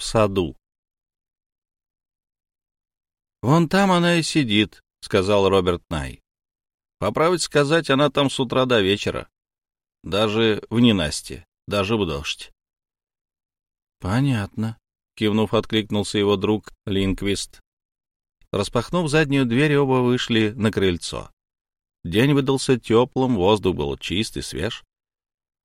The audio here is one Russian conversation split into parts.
в саду. «Вон там она и сидит», — сказал Роберт Най. «По правде сказать, она там с утра до вечера. Даже в ненастье, даже в дождь». «Понятно», — кивнув, откликнулся его друг Линквист. Распахнув заднюю дверь, оба вышли на крыльцо. День выдался теплым, воздух был чист и свеж.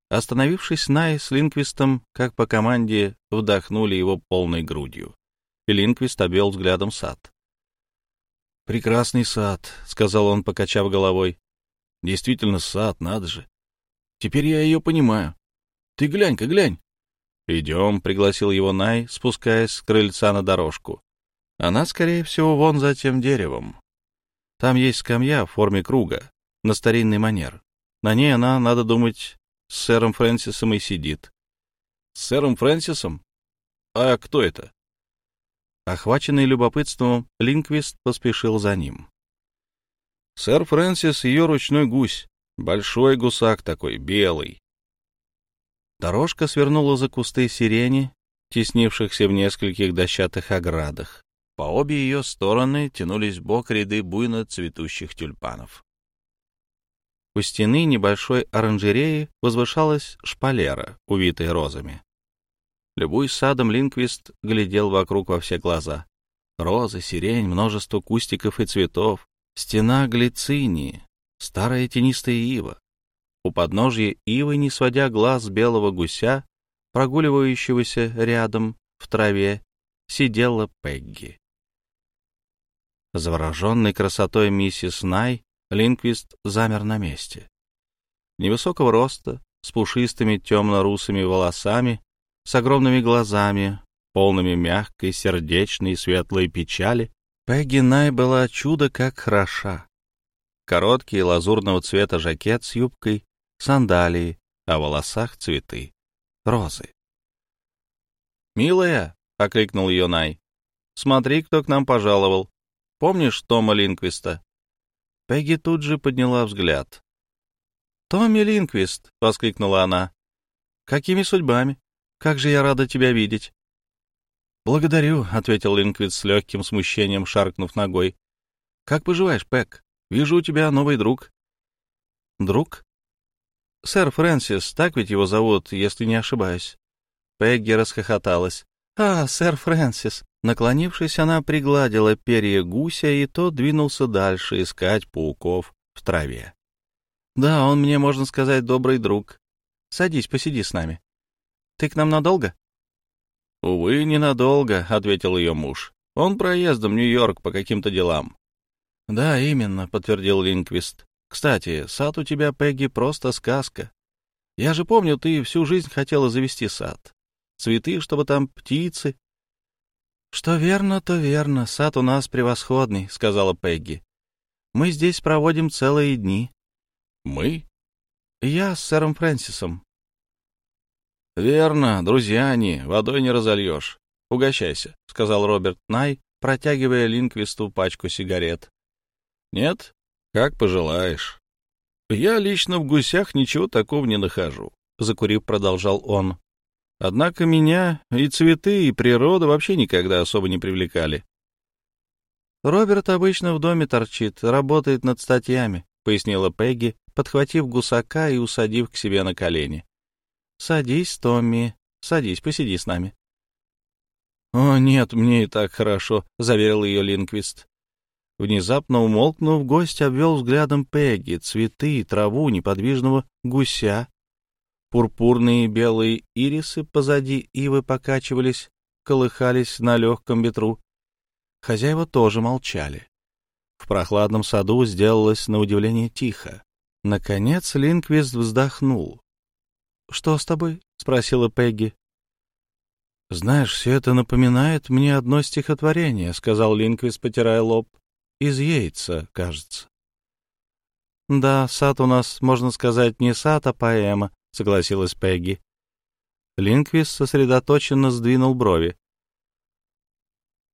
Остановившись, Най с Линквистом, как по команде, вдохнули его полной грудью. И Линквист обвел взглядом сад. «Прекрасный сад», — сказал он, покачав головой. «Действительно сад, надо же. Теперь я ее понимаю. Ты глянь-ка, глянь». «Идем», — пригласил его Най, спускаясь с крыльца на дорожку. Она, скорее всего, вон за тем деревом. Там есть скамья в форме круга, на старинный манер. На ней она, надо думать, с сэром Фрэнсисом и сидит. С сэром Фрэнсисом? А кто это? Охваченный любопытством, Линквист поспешил за ним. Сэр Фрэнсис — ее ручной гусь, большой гусак такой, белый. Дорожка свернула за кусты сирени, теснившихся в нескольких дощатых оградах. По обе ее стороны тянулись бок ряды буйно цветущих тюльпанов. У стены небольшой оранжереи возвышалась шпалера, увитая розами. Любой садом, Линквист глядел вокруг во все глаза. Розы, сирень, множество кустиков и цветов, стена глицинии, старая тенистая ива. У подножья ивы, не сводя глаз белого гуся, прогуливающегося рядом в траве, сидела Пегги. Завороженный красотой миссис Най, Линквист замер на месте. Невысокого роста, с пушистыми темно-русыми волосами, с огромными глазами, полными мягкой, сердечной и светлой печали, Пегги Най была чудо как хороша. Короткий лазурного цвета жакет с юбкой, сандалии, а в волосах цветы, розы. «Милая!» — окликнул ее Най. «Смотри, кто к нам пожаловал. Помнишь Тома Линквиста?» Пегги тут же подняла взгляд. «Томми Линквист!» — воскликнула она. «Какими судьбами? Как же я рада тебя видеть!» «Благодарю», — ответил Линквист с легким смущением, шаркнув ногой. «Как поживаешь, Пэг? Вижу, у тебя новый друг». «Друг?» «Сэр Фрэнсис, так ведь его зовут, если не ошибаюсь». Пегги расхохоталась. «А, сэр Фрэнсис, Наклонившись, она пригладила перья гуся, и тот двинулся дальше искать пауков в траве. «Да, он мне, можно сказать, добрый друг. Садись, посиди с нами. Ты к нам надолго?» «Увы, ненадолго», — ответил ее муж. «Он проездом в Нью-Йорк по каким-то делам». «Да, именно», — подтвердил Линквист. «Кстати, сад у тебя, Пегги, просто сказка. Я же помню, ты всю жизнь хотела завести сад. Цветы, чтобы там птицы, «Что верно, то верно. Сад у нас превосходный», — сказала Пегги. «Мы здесь проводим целые дни». «Мы?» «Я с сэром Фрэнсисом». «Верно, друзья они, водой не разольешь. Угощайся», — сказал Роберт Най, протягивая Линквисту пачку сигарет. «Нет? Как пожелаешь». «Я лично в гусях ничего такого не нахожу», — закурив, продолжал он. Однако меня и цветы, и природа вообще никогда особо не привлекали. «Роберт обычно в доме торчит, работает над статьями», — пояснила Пегги, подхватив гусака и усадив к себе на колени. «Садись, Томми, садись, посиди с нами». «О, нет, мне и так хорошо», — заверил ее Линквист. Внезапно умолкнув, гость обвел взглядом Пегги, цветы, траву, неподвижного гуся, Пурпурные белые ирисы позади ивы покачивались, колыхались на легком ветру. Хозяева тоже молчали. В прохладном саду сделалось на удивление тихо. Наконец Линквист вздохнул. — Что с тобой? — спросила Пегги. — Знаешь, все это напоминает мне одно стихотворение, — сказал Линквист, потирая лоб. — Из яйца, кажется. — Да, сад у нас, можно сказать, не сад, а поэма, — согласилась Пегги. Линквист сосредоточенно сдвинул брови.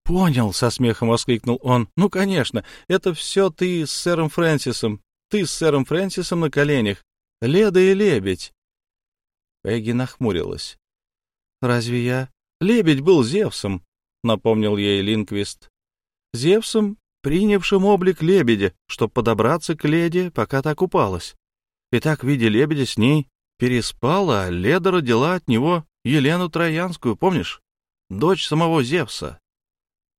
«Понял», — со смехом воскликнул он. «Ну, конечно, это все ты с сэром Фрэнсисом. Ты с сэром Фрэнсисом на коленях. Леда и лебедь». Пегги нахмурилась. «Разве я Лебедь был Зевсом, — напомнил ей Линквист. Зевсом, принявшим облик лебедя, чтобы подобраться к леди, пока та купалась. И так, видя лебедя, с ней переспала, а Леда родила от него Елену Троянскую, помнишь? Дочь самого Зевса.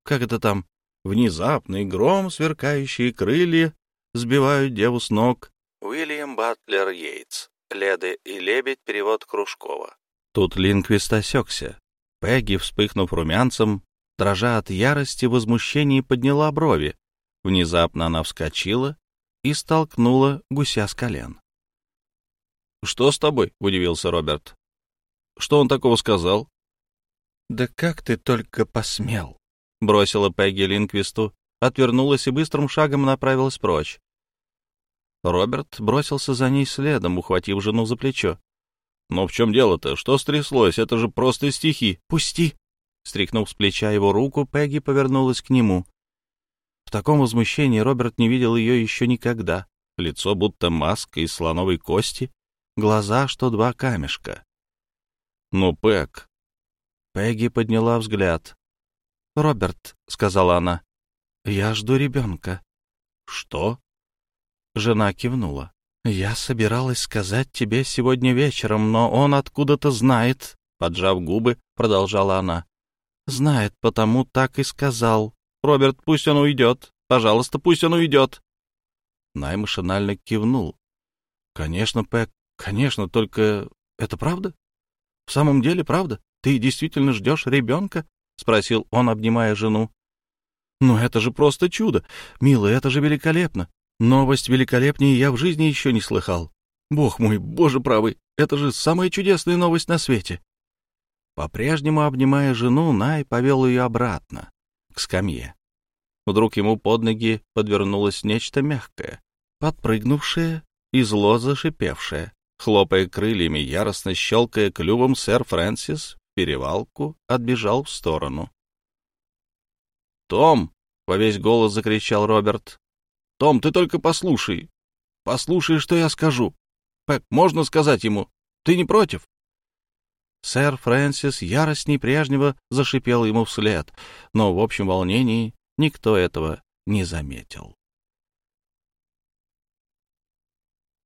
Как это там? Внезапный гром, сверкающие крылья, сбивают деву с ног. Уильям Батлер Йейтс. Леда и лебедь. Перевод Кружкова. Тут Линквист осекся. Пегги, вспыхнув румянцем, дрожа от ярости, возмущения, подняла брови. Внезапно она вскочила и столкнула гуся с колен. — Что с тобой? — удивился Роберт. — Что он такого сказал? — Да как ты только посмел! — бросила Пегги Линквисту, отвернулась и быстрым шагом направилась прочь. Роберт бросился за ней следом, ухватив жену за плечо. «Но в чем дело-то? Что стряслось? Это же просто стихи!» «Пусти!» Стряхнув с плеча его руку, Пегги повернулась к нему. В таком возмущении Роберт не видел ее еще никогда. Лицо будто маска из слоновой кости, глаза, что два камешка. «Ну, Пэг...» Пегги подняла взгляд. «Роберт», — сказала она, — «я жду ребенка». «Что?» Жена кивнула. «Я собиралась сказать тебе сегодня вечером, но он откуда-то знает», — поджав губы, продолжала она. «Знает, потому так и сказал. Роберт, пусть он уйдет. Пожалуйста, пусть он уйдет». Най машинально кивнул. «Конечно, Пэк, конечно, только это правда? В самом деле правда? Ты действительно ждешь ребенка?» — спросил он, обнимая жену. «Ну это же просто чудо! Милая, это же великолепно! Новость великолепнее я в жизни еще не слыхал. Бог мой, боже правый, это же самая чудесная новость на свете!» По-прежнему, обнимая жену, Най повел ее обратно, к скамье. Вдруг ему под ноги подвернулось нечто мягкое, подпрыгнувшее и зло зашипевшее. Хлопая крыльями, яростно щелкая клювом, сэр Фрэнсис перевалку отбежал в сторону. «Том!» — во весь голос закричал Роберт. «Том, ты только послушай. Послушай, что я скажу. Пэк, можно сказать ему? Ты не против?» Сэр Фрэнсис яростней прежнего зашипел ему вслед, но в общем волнении никто этого не заметил.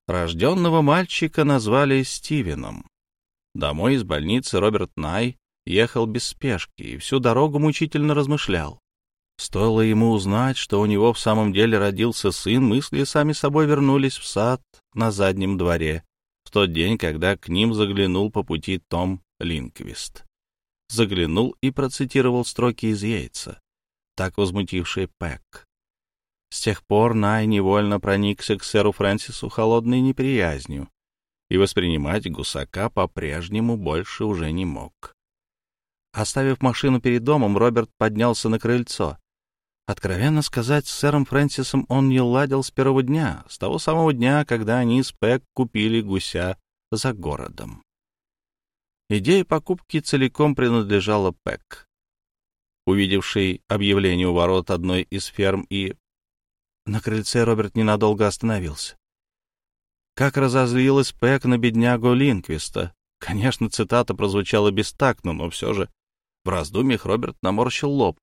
Рожденного мальчика назвали Стивеном. Домой из больницы Роберт Най ехал без спешки и всю дорогу мучительно размышлял. Стоило ему узнать, что у него в самом деле родился сын, мысли сами собой вернулись в сад на заднем дворе, в тот день, когда к ним заглянул по пути Том Линквист. Заглянул и процитировал строки из яйца, так возмутившие Пэк. С тех пор Най невольно проникся к сэру Фрэнсису холодной неприязнью и воспринимать гусака по-прежнему больше уже не мог. Оставив машину перед домом, Роберт поднялся на крыльцо. Откровенно сказать, с сэром Фрэнсисом он не ладил с первого дня, с того самого дня, когда они с Пэк купили гуся за городом. Идея покупки целиком принадлежала Пэк. Увидевший объявление у ворот одной из ферм и... На крыльце Роберт ненадолго остановился. Как разозлилась Пэк на беднягу Линквиста. Конечно, цитата прозвучала бестактно, но все же в раздумьях Роберт наморщил лоб.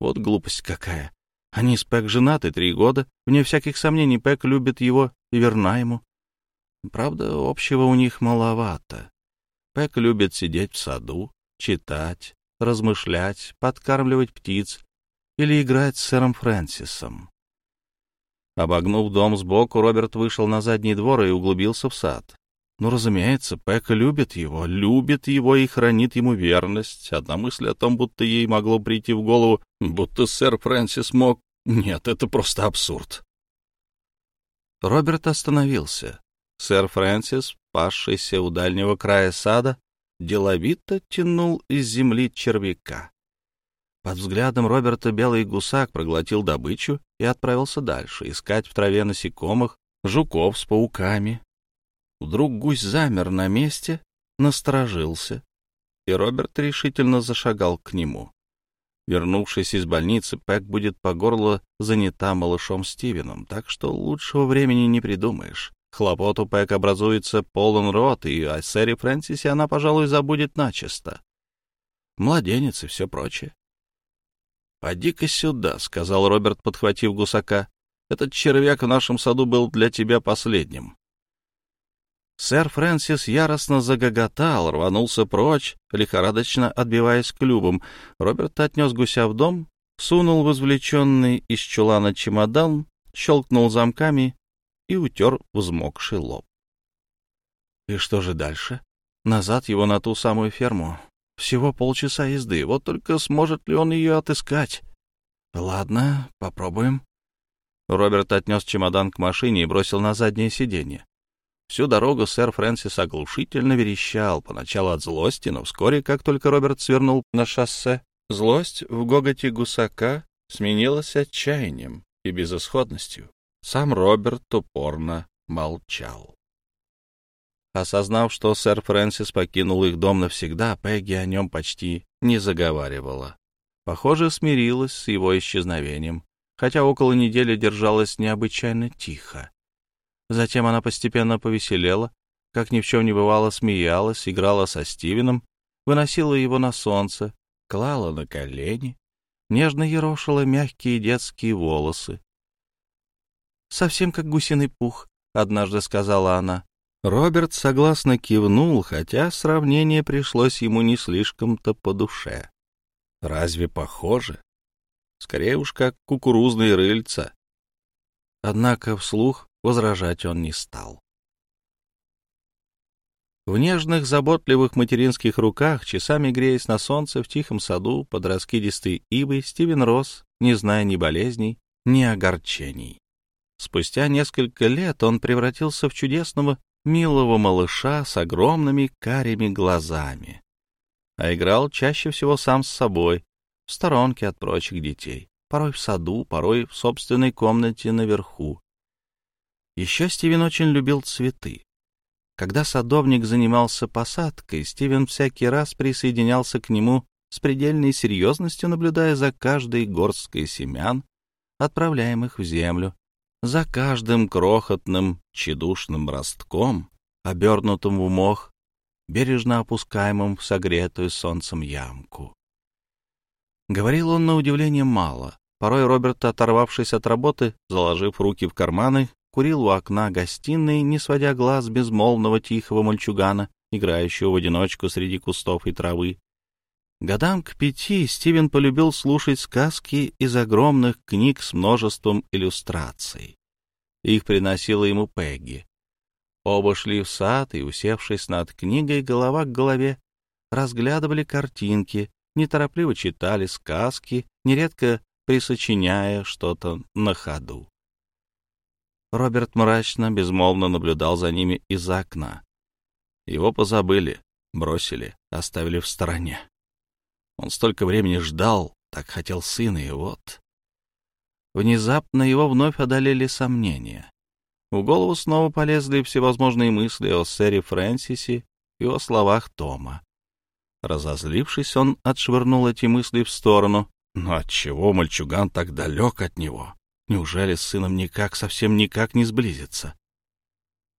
Вот глупость какая. Они с Пэк женаты три года. Вне всяких сомнений, Пэк любит его и верна ему. Правда, общего у них маловато. Пэк любит сидеть в саду, читать, размышлять, подкармливать птиц или играть с сэром Фрэнсисом. Обогнув дом сбоку, Роберт вышел на задний двор и углубился в сад. Ну, разумеется, Пэк любит его, любит его и хранит ему верность. Одна мысль о том, будто ей могло прийти в голову, будто сэр Фрэнсис мог... Нет, это просто абсурд. Роберт остановился. Сэр Фрэнсис, пасшийся у дальнего края сада, деловито тянул из земли червяка. Под взглядом Роберта белый гусак проглотил добычу и отправился дальше, искать в траве насекомых, жуков с пауками. Вдруг гусь замер на месте, насторожился, и Роберт решительно зашагал к нему. Вернувшись из больницы, Пэк будет по горло занята малышом Стивеном, так что лучшего времени не придумаешь. Хлопот у Пэк образуется полон рот, и о сэре Фрэнсисе она, пожалуй, забудет начисто. младенец и все прочее. «Поди-ка сюда», — сказал Роберт, подхватив гусака. «Этот червяк в нашем саду был для тебя последним». Сэр Фрэнсис яростно загоготал, рванулся прочь, лихорадочно отбиваясь клюбом. Роберт отнес гуся в дом, сунул в извлеченный из чулана чемодан, щелкнул замками и утер взмокший лоб. И что же дальше? Назад его на ту самую ферму. Всего полчаса езды. Вот только сможет ли он ее отыскать? Ладно, попробуем. Роберт отнес чемодан к машине и бросил на заднее сиденье. Всю дорогу сэр Фрэнсис оглушительно верещал, поначалу от злости, но вскоре, как только Роберт свернул на шоссе, злость в гоготе гусака сменилась отчаянием и безысходностью. Сам Роберт упорно молчал. Осознав, что сэр Фрэнсис покинул их дом навсегда, Пегги о нем почти не заговаривала. Похоже, смирилась с его исчезновением, хотя около недели держалась необычайно тихо. Затем она постепенно повеселела, как ни в чем не бывало, смеялась, играла со Стивеном, выносила его на солнце, клала на колени, нежно ерошила мягкие детские волосы. «Совсем как гусиный пух», — однажды сказала она. Роберт согласно кивнул, хотя сравнение пришлось ему не слишком-то по душе. Разве похоже? Скорее уж как кукурузные рыльца. Однако вслух возражать он не стал. В нежных, заботливых материнских руках, часами греясь на солнце в тихом саду под раскидистой ивой, Стивен рос, не зная ни болезней, ни огорчений. Спустя несколько лет он превратился в чудесного, милого малыша с огромными карими глазами, а играл чаще всего сам с собой, в сторонке от прочих детей, порой в саду, порой в собственной комнате наверху, еще Стивен очень любил цветы. Когда садовник занимался посадкой, Стивен всякий раз присоединялся к нему с предельной серьезностью, наблюдая за каждой горсткой семян, отправляемых в землю, за каждым крохотным тщедушным ростком, обернутым в мох, бережно опускаемым в согретую солнцем ямку. Говорил он на удивление мало. Порой Роберт, оторвавшись от работы, заложив руки в карманы, курил у окна гостиной, не сводя глаз безмолвного тихого мальчугана, играющего в одиночку среди кустов и травы. Годам к пяти Стивен полюбил слушать сказки из огромных книг с множеством иллюстраций. Их приносила ему Пегги. Оба шли в сад и, усевшись над книгой голова к голове, разглядывали картинки, неторопливо читали сказки, нередко присочиняя что-то на ходу. Роберт мрачно, безмолвно наблюдал за ними из окна. Его позабыли, бросили, оставили в стороне. Он столько времени ждал, так хотел сына, и вот... Внезапно его вновь одолели сомнения. В голову снова полезли всевозможные мысли о сэре Фрэнсисе и о словах Тома. Разозлившись, он отшвырнул эти мысли в сторону. Но отчего мальчуган так далек от него? Неужели с сыном никак, совсем никак не сблизиться?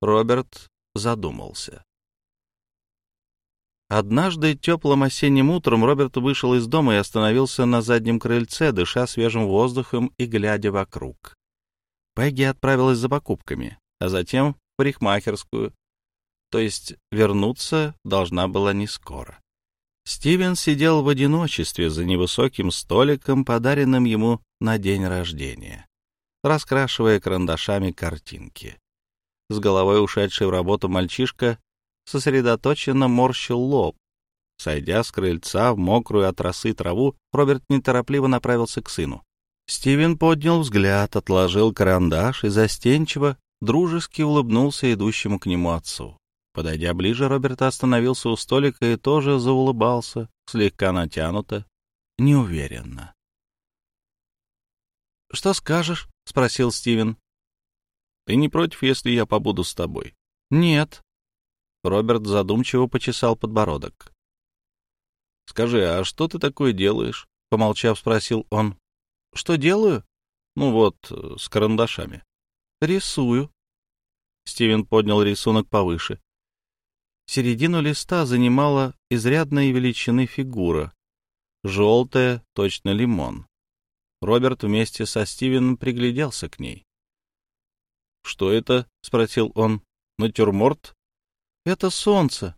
Роберт задумался. Однажды теплым осенним утром Роберт вышел из дома и остановился на заднем крыльце, дыша свежим воздухом и глядя вокруг. Пегги отправилась за покупками, а затем в парикмахерскую, то есть вернуться должна была не скоро. Стивен сидел в одиночестве за невысоким столиком, подаренным ему на день рождения раскрашивая карандашами картинки. С головой ушедший в работу мальчишка сосредоточенно морщил лоб. Сойдя с крыльца в мокрую от росы траву, Роберт неторопливо направился к сыну. Стивен поднял взгляд, отложил карандаш и застенчиво, дружески улыбнулся идущему к нему отцу. Подойдя ближе, Роберт остановился у столика и тоже заулыбался, слегка натянуто, неуверенно. — Что скажешь? — спросил Стивен. — Ты не против, если я побуду с тобой? — Нет. Роберт задумчиво почесал подбородок. — Скажи, а что ты такое делаешь? — помолчав, спросил он. — Что делаю? — Ну вот, с карандашами. — Рисую. Стивен поднял рисунок повыше. Середину листа занимала изрядной величины фигура, желтая, точно лимон. Роберт вместе со Стивеном пригляделся к ней. «Что это?» — спросил он. «Натюрморт?» «Это солнце».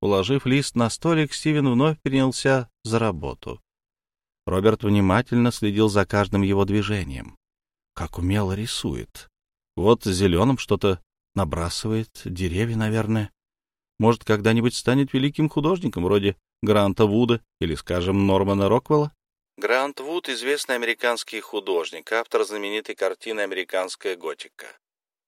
Уложив лист на столик, Стивен вновь принялся за работу. Роберт внимательно следил за каждым его движением. Как умело рисует. Вот зеленым что-то набрасывает, деревья, наверное. Может, когда-нибудь станет великим художником, вроде Гранта Вуда или, скажем, Нормана Роквелла? Грант Вуд — известный американский художник, автор знаменитой картины «Американская готика».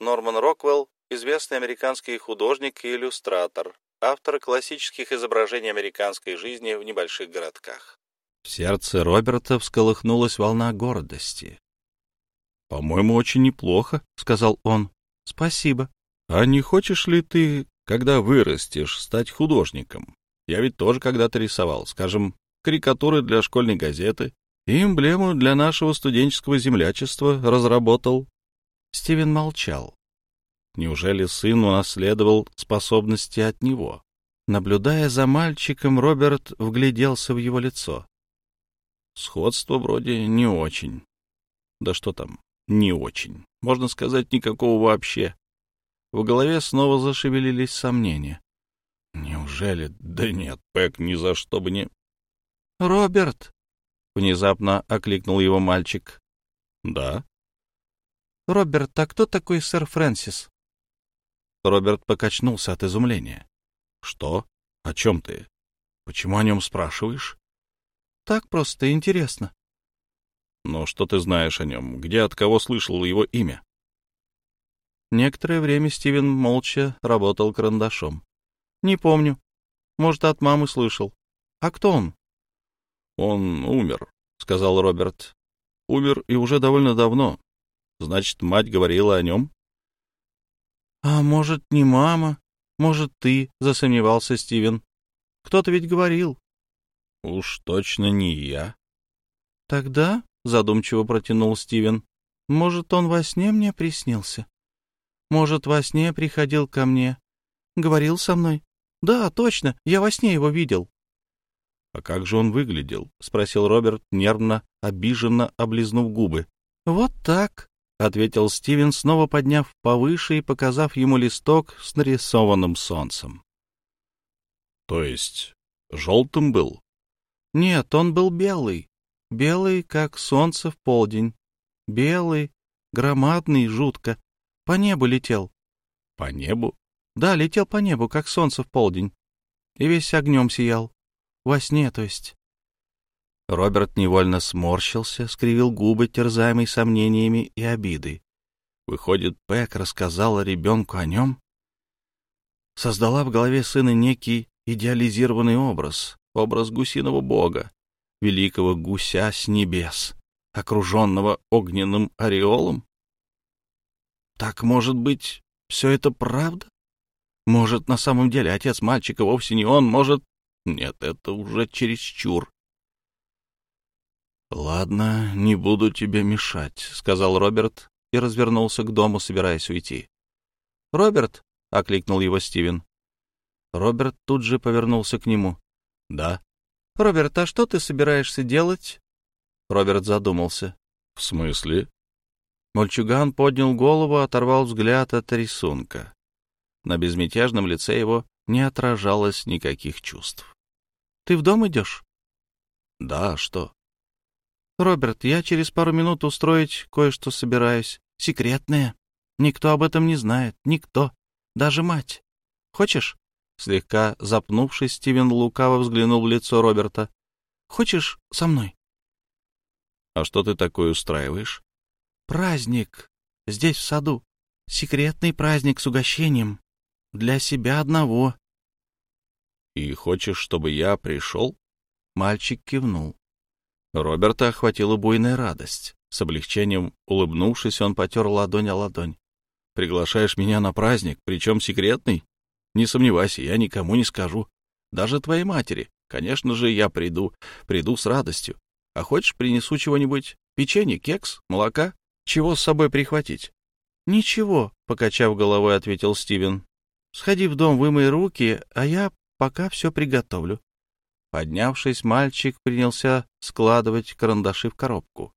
Норман Роквелл — известный американский художник и иллюстратор, автор классических изображений американской жизни в небольших городках. В сердце Роберта всколыхнулась волна гордости. «По-моему, очень неплохо», — сказал он. «Спасибо. А не хочешь ли ты, когда вырастешь, стать художником? Я ведь тоже когда-то рисовал, скажем, карикатуры для школьной газеты и эмблему для нашего студенческого землячества разработал. Стивен молчал. Неужели сын унаследовал способности от него? Наблюдая за мальчиком, Роберт вгляделся в его лицо. Сходство вроде не очень. Да что там, не очень. Можно сказать, никакого вообще. В голове снова зашевелились сомнения. Неужели? Да нет, Пэк ни за что бы не... «Роберт!» — внезапно окликнул его мальчик. «Да?» «Роберт, а кто такой сэр Фрэнсис?» Роберт покачнулся от изумления. «Что? О чем ты? Почему о нем спрашиваешь?» «Так просто интересно». «Но что ты знаешь о нем? Где, от кого слышал его имя?» Некоторое время Стивен молча работал карандашом. «Не помню. Может, от мамы слышал. А кто он?» «Он умер», — сказал Роберт. «Умер и уже довольно давно. Значит, мать говорила о нем? — А может, не мама? Может, ты? — засомневался Стивен. — Кто-то ведь говорил. — Уж точно не я. — Тогда, — задумчиво протянул Стивен, — может, он во сне мне приснился? Может, во сне приходил ко мне? Говорил со мной? Да, точно, я во сне его видел. — А как же он выглядел? — спросил Роберт, нервно, обиженно облизнув губы. — Вот так, — ответил Стивен, снова подняв повыше и показав ему листок с нарисованным солнцем. — То есть желтым был? — Нет, он был белый. Белый, как солнце в полдень. Белый, громадный, жутко. По небу летел. — По небу? — Да, летел по небу, как солнце в полдень. И весь огнем сиял. Во сне, то есть. Роберт невольно сморщился, скривил губы, терзаемый сомнениями и обидой. Выходит, Пэк рассказала ребенку о нем? Создала в голове сына некий идеализированный образ, образ гусиного бога, великого гуся с небес, окруженного огненным ореолом? Так, может быть, все это правда? Может, на самом деле отец мальчика вовсе не он, может... Нет, это уже чересчур. «Ладно, не буду тебе мешать», — сказал Роберт и развернулся к дому, собираясь уйти. «Роберт!» — окликнул его Стивен. Роберт тут же повернулся к нему. «Да». «Роберт, а что ты собираешься делать?» Роберт задумался. «В смысле?» Мальчуган поднял голову, оторвал взгляд от рисунка. На безмятежном лице его не отражалось никаких чувств. «Ты в дом идешь?» «Да, что?» «Роберт, я через пару минут устроить кое-что собираюсь. Секретное. Никто об этом не знает. Никто. Даже мать. Хочешь?» Слегка запнувшись, Стивен лукаво взглянул в лицо Роберта. «Хочешь со мной?» «А что ты такое устраиваешь?» «Праздник. Здесь, в саду. Секретный праздник с угощением. Для себя одного». «И хочешь, чтобы я пришел?» Мальчик кивнул. Роберта охватила буйная радость. С облегчением улыбнувшись, он потер ладонь о ладонь. «Приглашаешь меня на праздник, причем секретный? Не сомневайся, я никому не скажу. Даже твоей матери. Конечно же, я приду. Приду с радостью. А хочешь, принесу чего-нибудь? Печенье, кекс, молока? Чего с собой прихватить?» «Ничего», — покачав головой, ответил Стивен. «Сходи в дом, вымой руки, а я пока все приготовлю. Поднявшись, мальчик принялся складывать карандаши в коробку.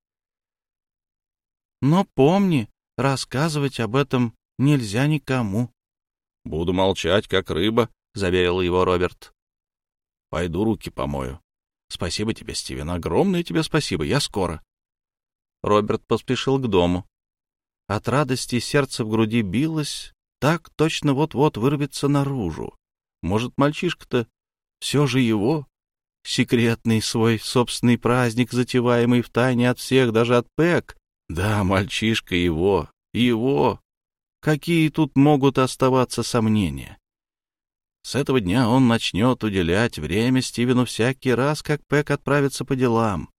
«Но помни, рассказывать об этом нельзя никому». «Буду молчать, как рыба», — заверил его Роберт. «Пойду руки помою». «Спасибо тебе, Стивен, огромное тебе спасибо, я скоро». Роберт поспешил к дому. От радости сердце в груди билось, так точно вот-вот вырвется наружу. Может, мальчишка-то все же его? Секретный свой собственный праздник, затеваемый в тайне от всех, даже от Пэк. Да, мальчишка его, его. Какие тут могут оставаться сомнения? С этого дня он начнет уделять время Стивену всякий раз, как Пэк отправится по делам.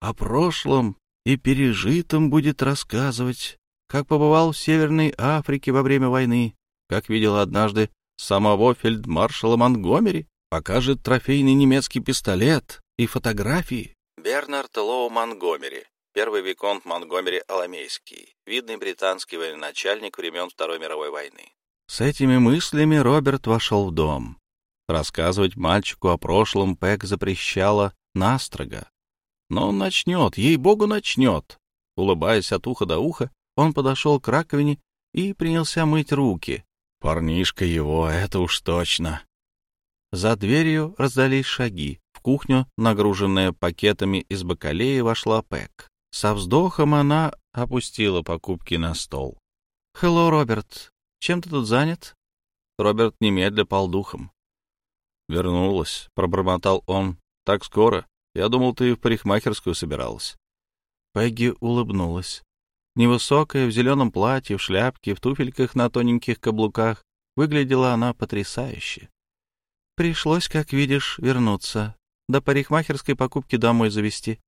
О прошлом и пережитом будет рассказывать, как побывал в Северной Африке во время войны, как видел однажды самого фельдмаршала Монгомери, покажет трофейный немецкий пистолет и фотографии. Бернард Лоу Монгомери, первый виконт Монгомери Аламейский, видный британский военачальник времен Второй мировой войны. С этими мыслями Роберт вошел в дом. Рассказывать мальчику о прошлом Пэк запрещала настрого. Но он начнет, ей-богу, начнет. Улыбаясь от уха до уха, он подошел к раковине и принялся мыть руки. Парнишка его, это уж точно. За дверью раздались шаги. В кухню, нагруженная пакетами из бакалеи, вошла Пэк. Со вздохом она опустила покупки на стол. «Хелло, Роберт. Чем ты тут занят?» Роберт немедля пал духом. «Вернулась», — пробормотал он. «Так скоро? Я думал, ты в парикмахерскую собиралась». Пегги улыбнулась. Невысокая, в зеленом платье, в шляпке, в туфельках на тоненьких каблуках, выглядела она потрясающе. Пришлось, как видишь, вернуться. До парикмахерской покупки домой завести.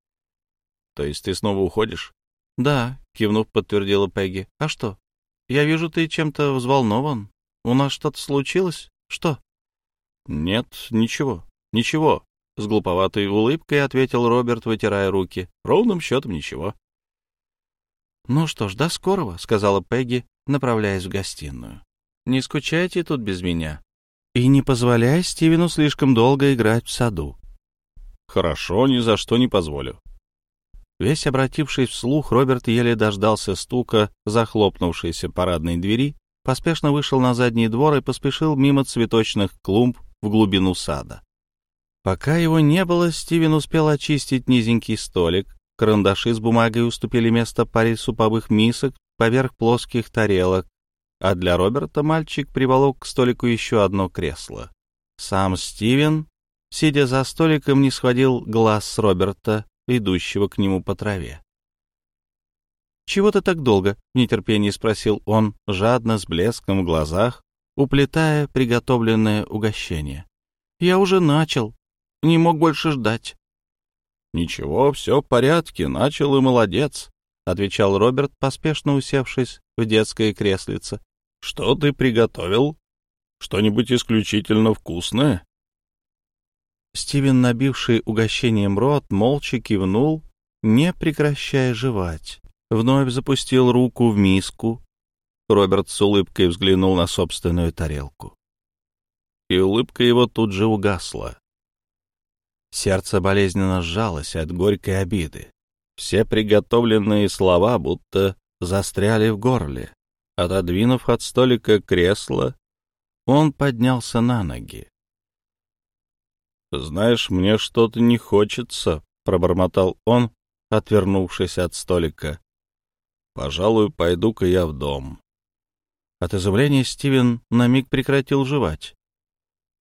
— То есть ты снова уходишь? — Да, — кивнув, подтвердила Пегги. — А что? Я вижу, ты чем-то взволнован. У нас что-то случилось? Что? — Нет, ничего, ничего, — с глуповатой улыбкой ответил Роберт, вытирая руки. — Ровным счетом ничего. «Ну что ж, до скорого», — сказала Пегги, направляясь в гостиную. «Не скучайте тут без меня. И не позволяй Стивену слишком долго играть в саду». «Хорошо, ни за что не позволю». Весь обратившись вслух, Роберт еле дождался стука захлопнувшейся парадной двери, поспешно вышел на задний двор и поспешил мимо цветочных клумб в глубину сада. Пока его не было, Стивен успел очистить низенький столик, Карандаши с бумагой уступили место паре суповых мисок поверх плоских тарелок, а для Роберта мальчик приволок к столику еще одно кресло. Сам Стивен, сидя за столиком, не схватил глаз с Роберта, идущего к нему по траве. «Чего ты так долго?» — в нетерпении спросил он, жадно, с блеском в глазах, уплетая приготовленное угощение. «Я уже начал. Не мог больше ждать». «Ничего, все в порядке, начал и молодец», — отвечал Роберт, поспешно усевшись в детское креслице. «Что ты приготовил? Что-нибудь исключительно вкусное?» Стивен, набивший угощением рот, молча кивнул, не прекращая жевать. Вновь запустил руку в миску. Роберт с улыбкой взглянул на собственную тарелку. И улыбка его тут же угасла. Сердце болезненно сжалось от горькой обиды. Все приготовленные слова будто застряли в горле. Отодвинув от столика кресло, он поднялся на ноги. «Знаешь, мне что-то не хочется», — пробормотал он, отвернувшись от столика. «Пожалуй, пойду-ка я в дом». От изумления Стивен на миг прекратил жевать.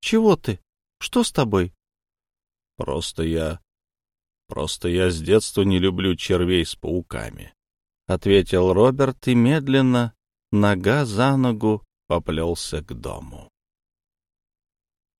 «Чего ты? Что с тобой?» Просто я... Просто я с детства не люблю червей с пауками, — ответил Роберт и медленно, нога за ногу, поплелся к дому.